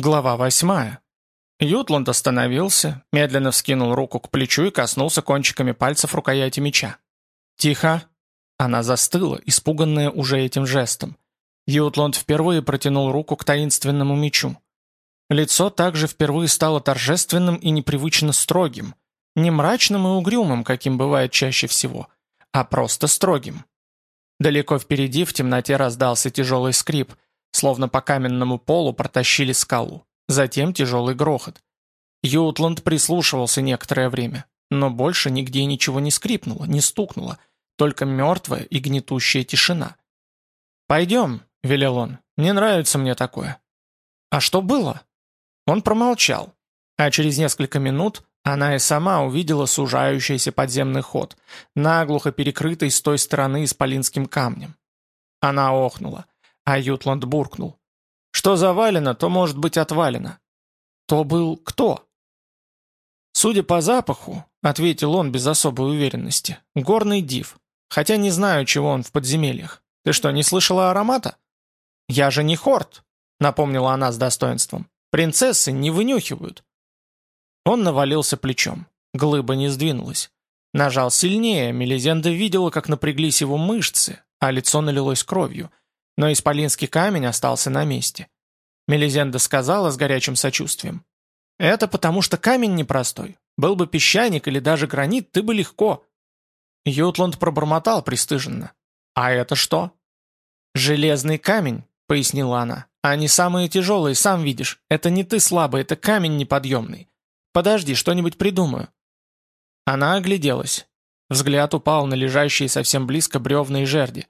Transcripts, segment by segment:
Глава восьмая. Ютланд остановился, медленно вскинул руку к плечу и коснулся кончиками пальцев рукояти меча. «Тихо!» Она застыла, испуганная уже этим жестом. Ютланд впервые протянул руку к таинственному мечу. Лицо также впервые стало торжественным и непривычно строгим, не мрачным и угрюмым, каким бывает чаще всего, а просто строгим. Далеко впереди в темноте раздался тяжелый скрип – Словно по каменному полу протащили скалу. Затем тяжелый грохот. Ютланд прислушивался некоторое время, но больше нигде ничего не скрипнуло, не стукнуло, только мертвая и гнетущая тишина. «Пойдем», — велел он, — «не нравится мне такое». «А что было?» Он промолчал, а через несколько минут она и сама увидела сужающийся подземный ход, наглухо перекрытый с той стороны исполинским камнем. Она охнула. А Ютланд буркнул. «Что завалено, то может быть отвалено». «То был кто?» «Судя по запаху», — ответил он без особой уверенности, — «горный див. Хотя не знаю, чего он в подземельях. Ты что, не слышала аромата?» «Я же не хорт», — напомнила она с достоинством. «Принцессы не вынюхивают». Он навалился плечом. Глыба не сдвинулась. Нажал сильнее, Мелизенда видела, как напряглись его мышцы, а лицо налилось кровью — но исполинский камень остался на месте. Мелизенда сказала с горячим сочувствием. «Это потому что камень непростой. Был бы песчаник или даже гранит, ты бы легко». Ютланд пробормотал пристыженно. «А это что?» «Железный камень», — пояснила она. «Они самые тяжелые, сам видишь. Это не ты слабый, это камень неподъемный. Подожди, что-нибудь придумаю». Она огляделась. Взгляд упал на лежащие совсем близко бревна и жерди.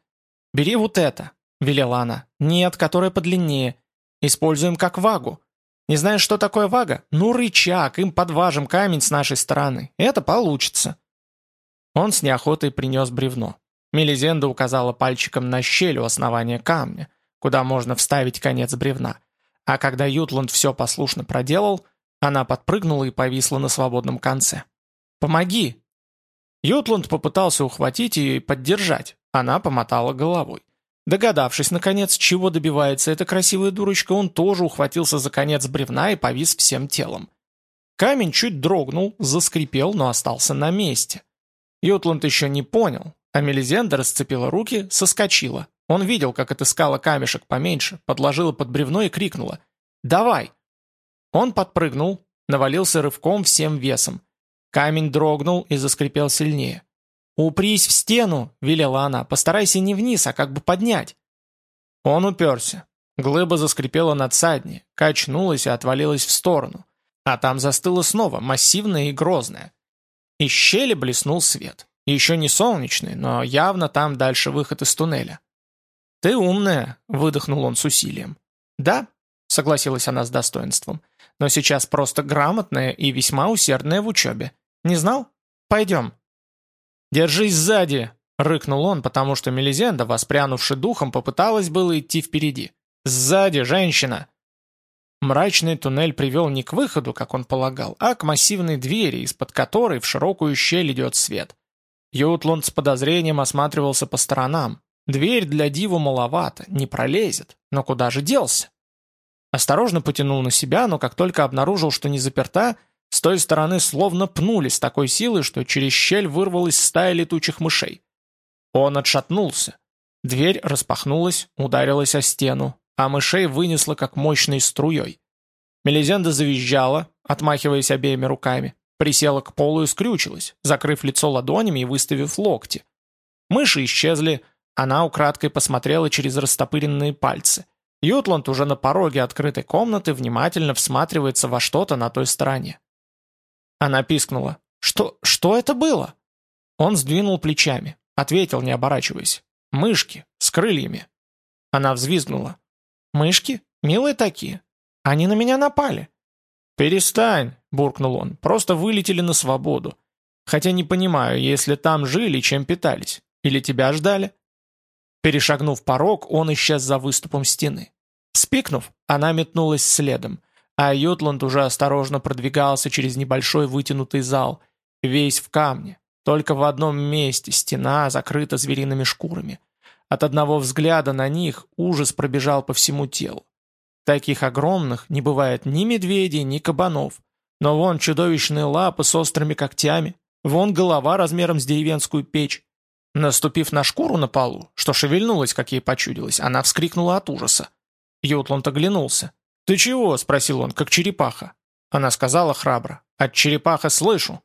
«Бери вот это», — велела она. «Нет, которая подлиннее. Используем как вагу. Не знаешь, что такое вага? Ну, рычаг, им подважим камень с нашей стороны. Это получится». Он с неохотой принес бревно. Мелизенда указала пальчиком на щель у основания камня, куда можно вставить конец бревна. А когда Ютланд все послушно проделал, она подпрыгнула и повисла на свободном конце. «Помоги!» Ютланд попытался ухватить ее и поддержать. Она помотала головой. Догадавшись, наконец, чего добивается эта красивая дурочка, он тоже ухватился за конец бревна и повис всем телом. Камень чуть дрогнул, заскрипел, но остался на месте. Ютланд еще не понял, а Мелизенда расцепила руки, соскочила. Он видел, как отыскала камешек поменьше, подложила под бревно и крикнула «Давай!». Он подпрыгнул, навалился рывком всем весом. Камень дрогнул и заскрипел сильнее. «Упрись в стену!» — велела она. «Постарайся не вниз, а как бы поднять». Он уперся. Глыба заскрипела над садни, качнулась и отвалилась в сторону. А там застыла снова, массивная и грозная. Из щели блеснул свет. Еще не солнечный, но явно там дальше выход из туннеля. «Ты умная», — выдохнул он с усилием. «Да», — согласилась она с достоинством, «но сейчас просто грамотная и весьма усердная в учебе. Не знал? Пойдем, «Держись сзади!» — рыкнул он, потому что Мелизенда, воспрянувши духом, попыталась было идти впереди. «Сзади, женщина!» Мрачный туннель привел не к выходу, как он полагал, а к массивной двери, из-под которой в широкую щель идет свет. Ютланд с подозрением осматривался по сторонам. Дверь для диву маловато, не пролезет, но куда же делся? Осторожно потянул на себя, но как только обнаружил, что не заперта, с той стороны словно пнули с такой силой, что через щель вырвалась стая летучих мышей. Он отшатнулся. Дверь распахнулась, ударилась о стену, а мышей вынесла как мощной струей. Мелизенда завизжала, отмахиваясь обеими руками, присела к полу и скрючилась, закрыв лицо ладонями и выставив локти. Мыши исчезли, она украдкой посмотрела через растопыренные пальцы. Ютланд уже на пороге открытой комнаты внимательно всматривается во что-то на той стороне. Она пискнула. «Что... что это было?» Он сдвинул плечами, ответил, не оборачиваясь. «Мышки, с крыльями». Она взвизгнула. «Мышки? Милые такие. Они на меня напали». «Перестань», — буркнул он, — «просто вылетели на свободу. Хотя не понимаю, если там жили, чем питались. Или тебя ждали?» Перешагнув порог, он исчез за выступом стены. Спикнув, она метнулась следом а Ютланд уже осторожно продвигался через небольшой вытянутый зал, весь в камне. Только в одном месте стена закрыта звериными шкурами. От одного взгляда на них ужас пробежал по всему телу. Таких огромных не бывает ни медведей, ни кабанов. Но вон чудовищные лапы с острыми когтями, вон голова размером с деревенскую печь. Наступив на шкуру на полу, что шевельнулось, как ей почудилось, она вскрикнула от ужаса. Ютланд оглянулся. «Ты чего?» — спросил он, как черепаха. Она сказала храбро. «От черепаха слышу.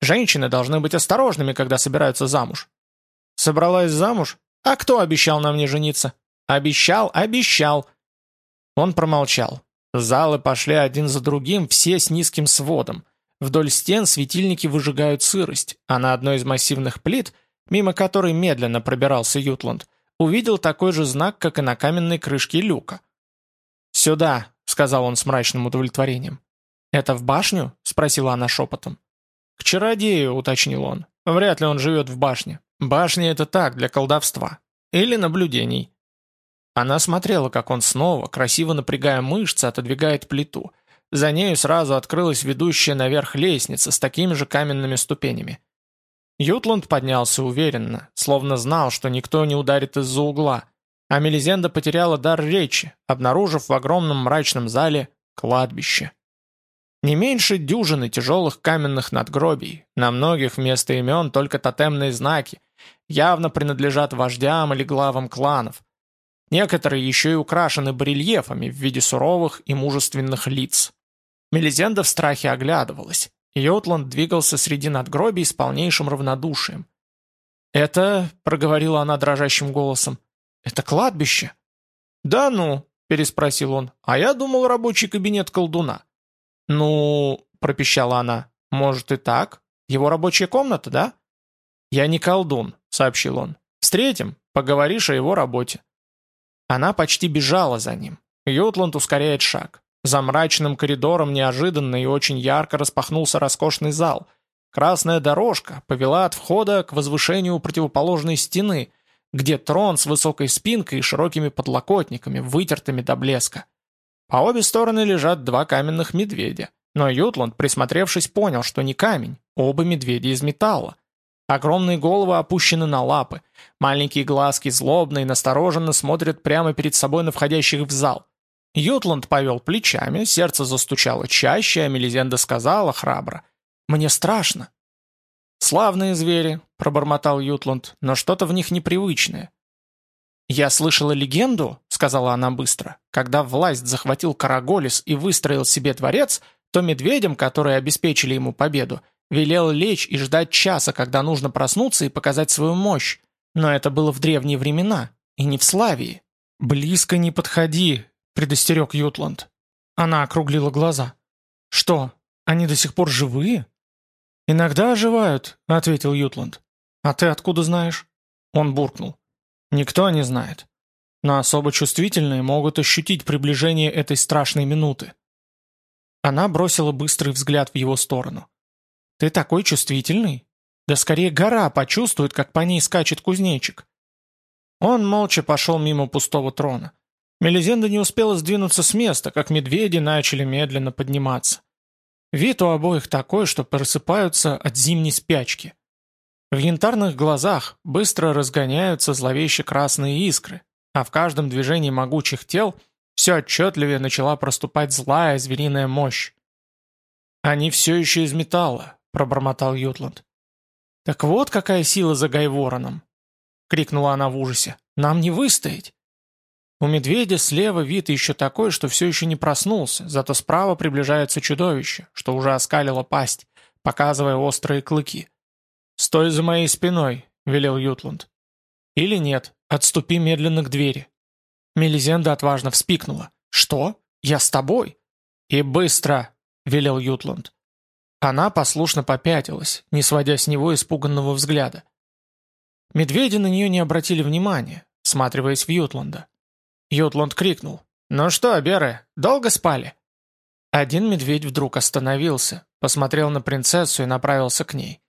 Женщины должны быть осторожными, когда собираются замуж». «Собралась замуж? А кто обещал на мне жениться?» «Обещал, обещал!» Он промолчал. Залы пошли один за другим, все с низким сводом. Вдоль стен светильники выжигают сырость, а на одной из массивных плит, мимо которой медленно пробирался Ютланд, увидел такой же знак, как и на каменной крышке люка. «Сюда», — сказал он с мрачным удовлетворением. «Это в башню?» — спросила она шепотом. «К чародею», — уточнил он. «Вряд ли он живет в башне. Башня — это так, для колдовства. Или наблюдений». Она смотрела, как он снова, красиво напрягая мышцы, отодвигает плиту. За нею сразу открылась ведущая наверх лестница с такими же каменными ступенями. Ютланд поднялся уверенно, словно знал, что никто не ударит из-за угла, а Мелизенда потеряла дар речи, обнаружив в огромном мрачном зале кладбище. Не меньше дюжины тяжелых каменных надгробий, на многих вместо имен только тотемные знаки, явно принадлежат вождям или главам кланов – Некоторые еще и украшены барельефами в виде суровых и мужественных лиц. Мелизенда в страхе оглядывалась. Йотланд двигался среди надгробий с полнейшим равнодушием. «Это...» — проговорила она дрожащим голосом. «Это кладбище?» «Да ну», — переспросил он, — «а я думал рабочий кабинет колдуна». «Ну...» — пропищала она. «Может и так? Его рабочая комната, да?» «Я не колдун», — сообщил он. «Встретим, поговоришь о его работе». Она почти бежала за ним. Ютланд ускоряет шаг. За мрачным коридором неожиданно и очень ярко распахнулся роскошный зал. Красная дорожка повела от входа к возвышению противоположной стены, где трон с высокой спинкой и широкими подлокотниками, вытертыми до блеска. По обе стороны лежат два каменных медведя. Но Ютланд, присмотревшись, понял, что не камень, оба медведя из металла. Огромные головы опущены на лапы. Маленькие глазки злобно и настороженно смотрят прямо перед собой на входящих в зал. Ютланд повел плечами, сердце застучало чаще, а Мелизенда сказала храбро. «Мне страшно». «Славные звери», — пробормотал Ютланд, — «но что-то в них непривычное». «Я слышала легенду», — сказала она быстро, «когда власть захватил Караголис и выстроил себе дворец, то медведям, которые обеспечили ему победу, Велел лечь и ждать часа, когда нужно проснуться и показать свою мощь. Но это было в древние времена, и не в Славии. «Близко не подходи», — предостерег Ютланд. Она округлила глаза. «Что, они до сих пор живые?» «Иногда оживают», — ответил Ютланд. «А ты откуда знаешь?» Он буркнул. «Никто не знает. Но особо чувствительные могут ощутить приближение этой страшной минуты». Она бросила быстрый взгляд в его сторону. «Ты такой чувствительный? Да скорее гора почувствует, как по ней скачет кузнечик». Он молча пошел мимо пустого трона. Мелизенда не успела сдвинуться с места, как медведи начали медленно подниматься. Вид у обоих такой, что просыпаются от зимней спячки. В янтарных глазах быстро разгоняются зловеще красные искры, а в каждом движении могучих тел все отчетливее начала проступать злая звериная мощь. Они все еще из металла, — пробормотал Ютланд. «Так вот какая сила за Гайвороном!» — крикнула она в ужасе. «Нам не выстоять!» У медведя слева вид еще такой, что все еще не проснулся, зато справа приближается чудовище, что уже оскалило пасть, показывая острые клыки. «Стой за моей спиной», — велел Ютланд. «Или нет, отступи медленно к двери». Мелизенда отважно вспикнула. «Что? Я с тобой?» «И быстро!» — велел Ютланд. Она послушно попятилась, не сводя с него испуганного взгляда. Медведи на нее не обратили внимания, всматриваясь в Ютланда. Ютланд крикнул. «Ну что, Беры, долго спали?» Один медведь вдруг остановился, посмотрел на принцессу и направился к ней.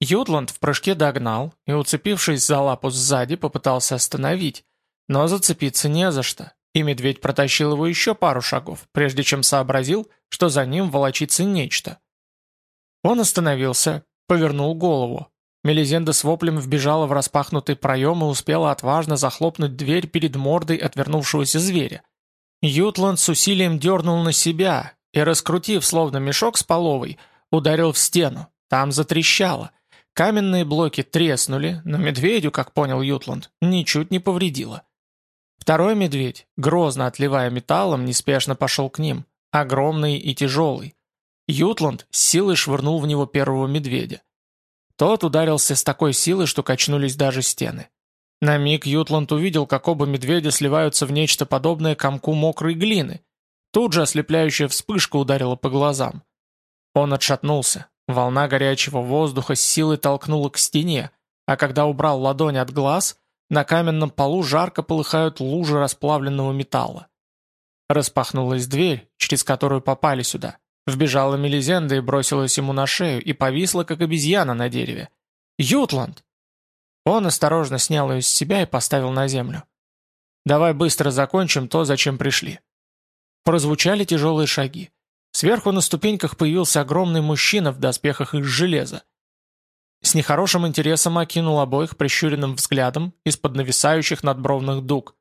Ютланд в прыжке догнал и, уцепившись за лапу сзади, попытался остановить, но зацепиться не за что, и медведь протащил его еще пару шагов, прежде чем сообразил, что за ним волочится нечто. Он остановился, повернул голову. Мелизенда с воплем вбежала в распахнутый проем и успела отважно захлопнуть дверь перед мордой отвернувшегося зверя. Ютланд с усилием дернул на себя и, раскрутив словно мешок с половой, ударил в стену. Там затрещало. Каменные блоки треснули, но медведю, как понял Ютланд, ничуть не повредило. Второй медведь, грозно отливая металлом, неспешно пошел к ним, огромный и тяжелый. Ютланд с силой швырнул в него первого медведя. Тот ударился с такой силой, что качнулись даже стены. На миг Ютланд увидел, как оба медведя сливаются в нечто подобное комку мокрой глины. Тут же ослепляющая вспышка ударила по глазам. Он отшатнулся. Волна горячего воздуха с силой толкнула к стене, а когда убрал ладонь от глаз, на каменном полу жарко полыхают лужи расплавленного металла. Распахнулась дверь, через которую попали сюда. Вбежала Мелизенда и бросилась ему на шею и повисла, как обезьяна на дереве. «Ютланд!» Он осторожно снял ее с себя и поставил на землю. «Давай быстро закончим то, зачем пришли». Прозвучали тяжелые шаги. Сверху на ступеньках появился огромный мужчина в доспехах из железа. С нехорошим интересом окинул обоих прищуренным взглядом из-под нависающих надбровных дуг.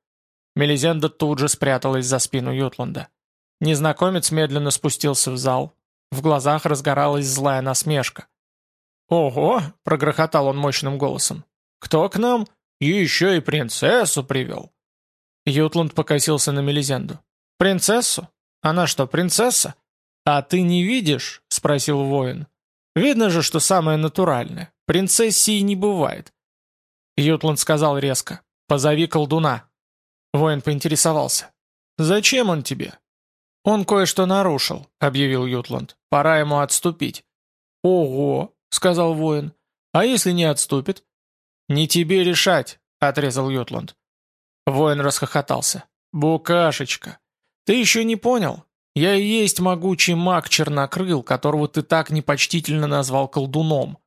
Мелизенда тут же спряталась за спину Ютланда. Незнакомец медленно спустился в зал. В глазах разгоралась злая насмешка. «Ого!» — прогрохотал он мощным голосом. «Кто к нам? Еще и принцессу привел!» Ютланд покосился на Мелизенду. «Принцессу? Она что, принцесса?» «А ты не видишь?» — спросил воин. «Видно же, что самое натуральное. Принцессии не бывает». Ютланд сказал резко. «Позови колдуна». Воин поинтересовался. «Зачем он тебе?» «Он кое-что нарушил», — объявил Ютланд. «Пора ему отступить». «Ого», — сказал воин. «А если не отступит?» «Не тебе решать», — отрезал Ютланд. Воин расхохотался. «Букашечка, ты еще не понял? Я и есть могучий маг Чернокрыл, которого ты так непочтительно назвал колдуном».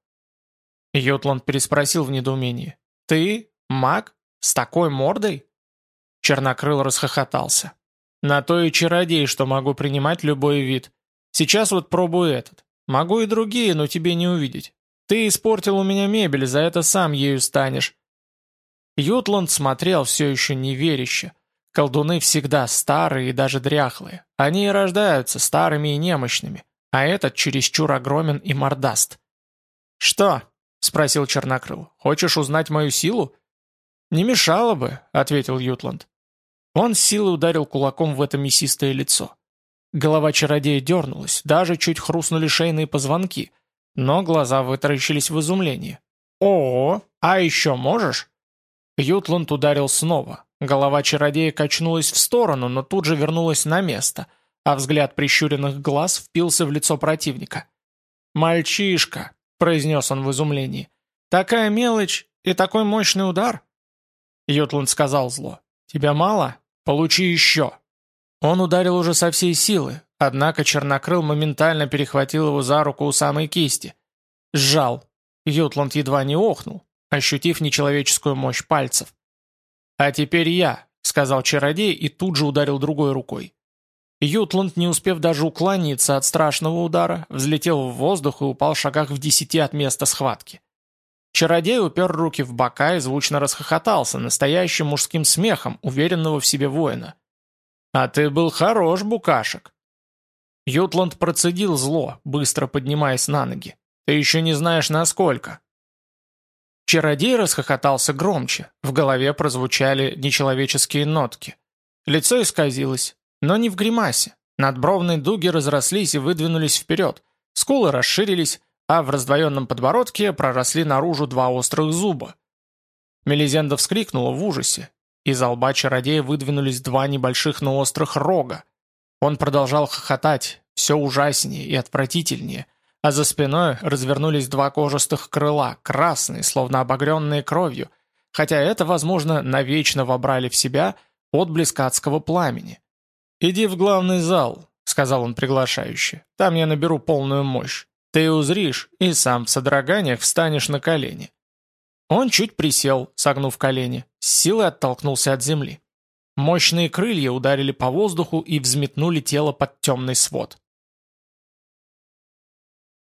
Ютланд переспросил в недоумении. «Ты? Маг? С такой мордой?» Чернокрыл расхохотался. На то и чародей, что могу принимать любой вид. Сейчас вот пробую этот. Могу и другие, но тебе не увидеть. Ты испортил у меня мебель, за это сам ею станешь». Ютланд смотрел все еще неверяще. Колдуны всегда старые и даже дряхлые. Они и рождаются старыми и немощными, а этот чересчур огромен и мордаст. «Что?» — спросил Чернокрыл. «Хочешь узнать мою силу?» «Не мешало бы», — ответил Ютланд. Он с силой ударил кулаком в это мясистое лицо. Голова чародея дернулась, даже чуть хрустнули шейные позвонки, но глаза вытаращились в изумлении. «О, а еще можешь?» Ютланд ударил снова. Голова чародея качнулась в сторону, но тут же вернулась на место, а взгляд прищуренных глаз впился в лицо противника. «Мальчишка!» — произнес он в изумлении. «Такая мелочь и такой мощный удар?» Ютланд сказал зло. «Тебя мало? Получи еще!» Он ударил уже со всей силы, однако Чернокрыл моментально перехватил его за руку у самой кисти. Сжал. Ютланд едва не охнул, ощутив нечеловеческую мощь пальцев. «А теперь я», — сказал чародей и тут же ударил другой рукой. Ютланд, не успев даже уклониться от страшного удара, взлетел в воздух и упал в шагах в десяти от места схватки. Чародей упер руки в бока и звучно расхохотался, настоящим мужским смехом, уверенного в себе воина. «А ты был хорош, букашек!» Ютланд процедил зло, быстро поднимаясь на ноги. «Ты еще не знаешь, насколько!» Чародей расхохотался громче, в голове прозвучали нечеловеческие нотки. Лицо исказилось, но не в гримасе. Надбровные дуги разрослись и выдвинулись вперед, скулы расширились, а в раздвоенном подбородке проросли наружу два острых зуба. Мелизенда вскрикнула в ужасе. Из лба чародея выдвинулись два небольших, но острых рога. Он продолжал хохотать, все ужаснее и отвратительнее, а за спиной развернулись два кожистых крыла, красные, словно обогренные кровью, хотя это, возможно, навечно вобрали в себя отблеск адского пламени. «Иди в главный зал», — сказал он приглашающе, — «там я наберу полную мощь. Ты узришь, и сам в содроганиях встанешь на колени». Он чуть присел, согнув колени, с силой оттолкнулся от земли. Мощные крылья ударили по воздуху и взметнули тело под темный свод.